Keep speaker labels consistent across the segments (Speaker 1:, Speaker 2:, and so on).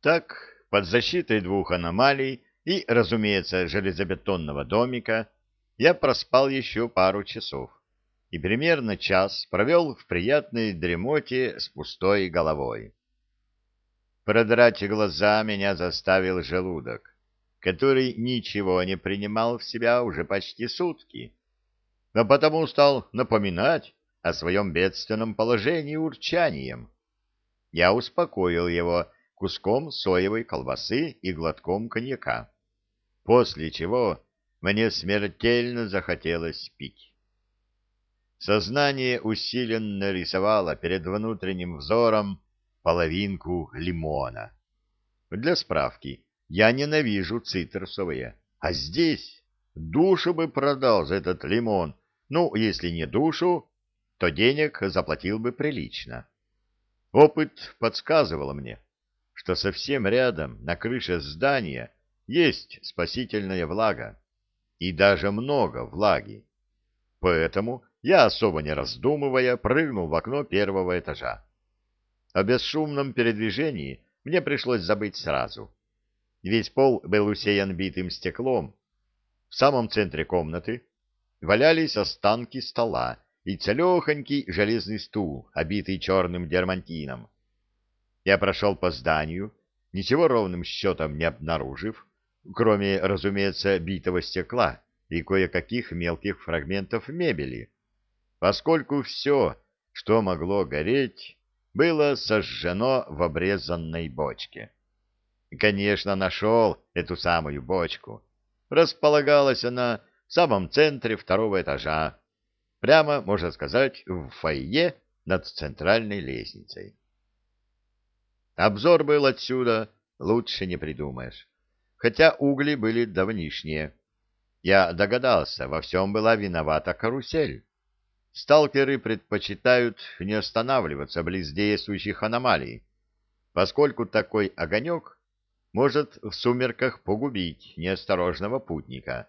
Speaker 1: Так, под защитой двух аномалий и, разумеется, железобетонного домика, я проспал еще пару часов и примерно час провел в приятной дремоте с пустой головой. Продрать глаза меня заставил желудок, который ничего не принимал в себя уже почти сутки, а потому стал напоминать о своем бедственном положении урчанием. Я успокоил его куском соевой колбасы и глотком коньяка, после чего мне смертельно захотелось пить. Сознание усиленно рисовало перед внутренним взором половинку лимона. Для справки, я ненавижу цитрусовые, а здесь душу бы продал за этот лимон, ну, если не душу, то денег заплатил бы прилично. Опыт подсказывал мне, что совсем рядом, на крыше здания, есть спасительная влага, и даже много влаги. Поэтому я, особо не раздумывая, прыгнул в окно первого этажа. О бесшумном передвижении мне пришлось забыть сразу. Весь пол был усеян битым стеклом. В самом центре комнаты валялись останки стола и целехонький железный стул, обитый черным дермантином. Я прошел по зданию, ничего ровным счетом не обнаружив, кроме, разумеется, битого стекла и кое-каких мелких фрагментов мебели, поскольку все, что могло гореть, было сожжено в обрезанной бочке. Конечно, нашел эту самую бочку. Располагалась она в самом центре второго этажа, прямо, можно сказать, в фойе над центральной лестницей. Обзор был отсюда, лучше не придумаешь. Хотя угли были давнишние. Я догадался, во всем была виновата карусель. Сталкеры предпочитают не останавливаться близ действующих аномалий, поскольку такой огонек может в сумерках погубить неосторожного путника.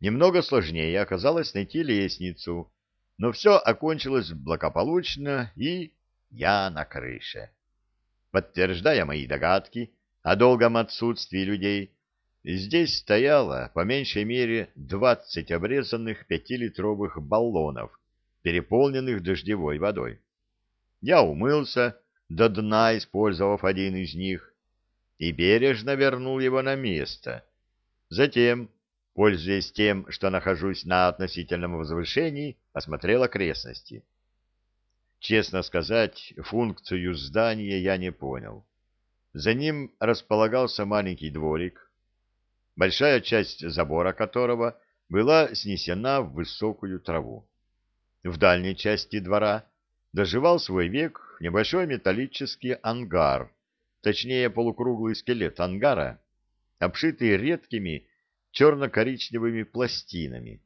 Speaker 1: Немного сложнее оказалось найти лестницу, но все окончилось благополучно, и я на крыше. Подтверждая мои догадки о долгом отсутствии людей, здесь стояло по меньшей мере двадцать обрезанных пятилитровых баллонов, переполненных дождевой водой. Я умылся, до дна использовав один из них, и бережно вернул его на место. Затем, пользуясь тем, что нахожусь на относительном возвышении, осмотрел окрестности. Честно сказать, функцию здания я не понял. За ним располагался маленький дворик, большая часть забора которого была снесена в высокую траву. В дальней части двора доживал свой век небольшой металлический ангар, точнее полукруглый скелет ангара, обшитый редкими черно-коричневыми пластинами.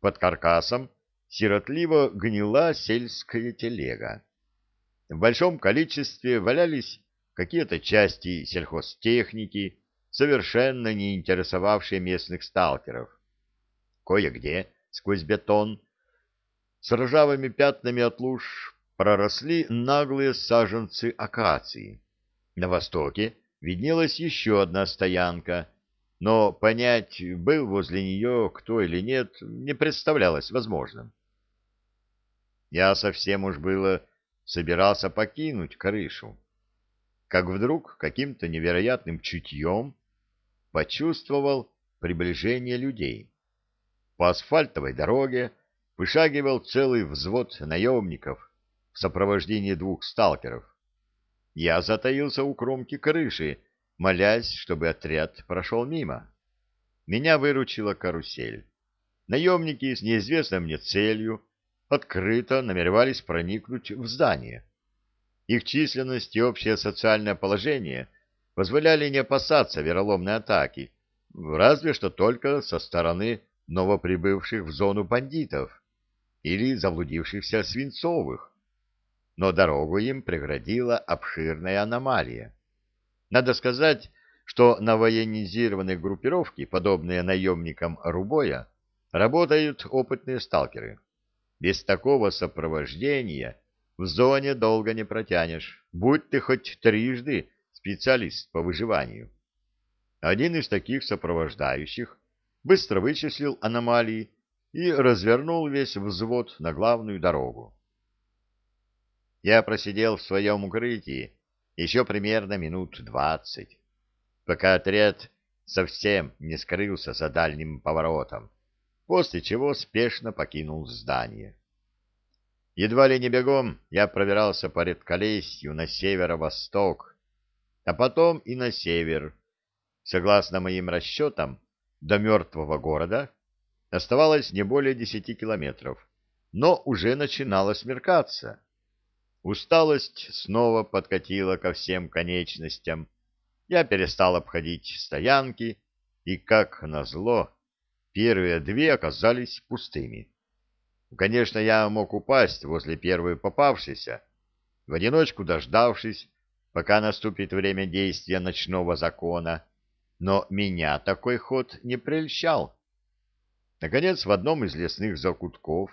Speaker 1: Под каркасом сиротливо гнила сельская телега. В большом количестве валялись какие-то части сельхозтехники, совершенно не интересовавшие местных сталкеров. Кое-где, сквозь бетон, с ржавыми пятнами от луж проросли наглые саженцы акации. На востоке виднелась еще одна стоянка, но понять, был возле нее кто или нет, не представлялось возможным. Я совсем уж было собирался покинуть крышу, как вдруг каким-то невероятным чутьем почувствовал приближение людей. По асфальтовой дороге вышагивал целый взвод наемников в сопровождении двух сталкеров. Я затаился у кромки крыши, молясь, чтобы отряд прошел мимо. Меня выручила карусель. Наемники с неизвестной мне целью открыто намеревались проникнуть в здание. Их численность и общее социальное положение позволяли не опасаться вероломной атаки, разве что только со стороны новоприбывших в зону бандитов или заблудившихся свинцовых. Но дорогу им преградила обширная аномалия. Надо сказать, что на военизированной группировке, подобные наемникам Рубоя, работают опытные сталкеры. Без такого сопровождения в зоне долго не протянешь, будь ты хоть трижды специалист по выживанию. Один из таких сопровождающих быстро вычислил аномалии и развернул весь взвод на главную дорогу. Я просидел в своем укрытии еще примерно минут двадцать, пока отряд совсем не скрылся за дальним поворотом, после чего спешно покинул здание. Едва ли не бегом я пробирался по редколесью на северо-восток, а потом и на север. Согласно моим расчетам, до мертвого города оставалось не более десяти километров, но уже начинало смеркаться. Усталость снова подкатила ко всем конечностям. Я перестал обходить стоянки, и, как назло, первые две оказались пустыми. Конечно, я мог упасть возле первой попавшейся, в одиночку дождавшись, пока наступит время действия ночного закона, но меня такой ход не прельщал. Наконец, в одном из лесных закутков,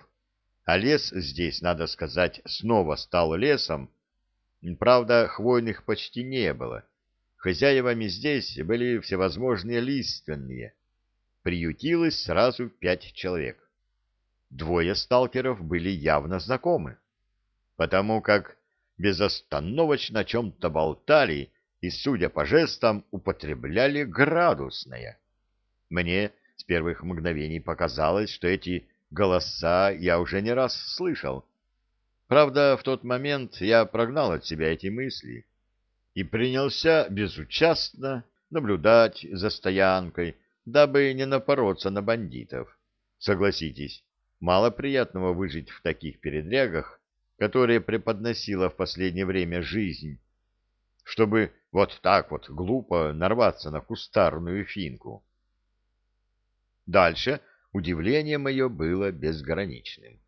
Speaker 1: а лес здесь, надо сказать, снова стал лесом, правда, хвойных почти не было, хозяевами здесь были всевозможные лиственные, приютилось сразу пять человек. Двое сталкеров были явно знакомы, потому как безостановочно о чем-то болтали и, судя по жестам, употребляли градусное. Мне с первых мгновений показалось, что эти голоса я уже не раз слышал. Правда, в тот момент я прогнал от себя эти мысли и принялся безучастно наблюдать за стоянкой, дабы не напороться на бандитов. Согласитесь, Мало приятного выжить в таких передрягах, которые преподносила в последнее время жизнь, чтобы вот так вот глупо нарваться на кустарную финку. Дальше удивление мое было безграничным.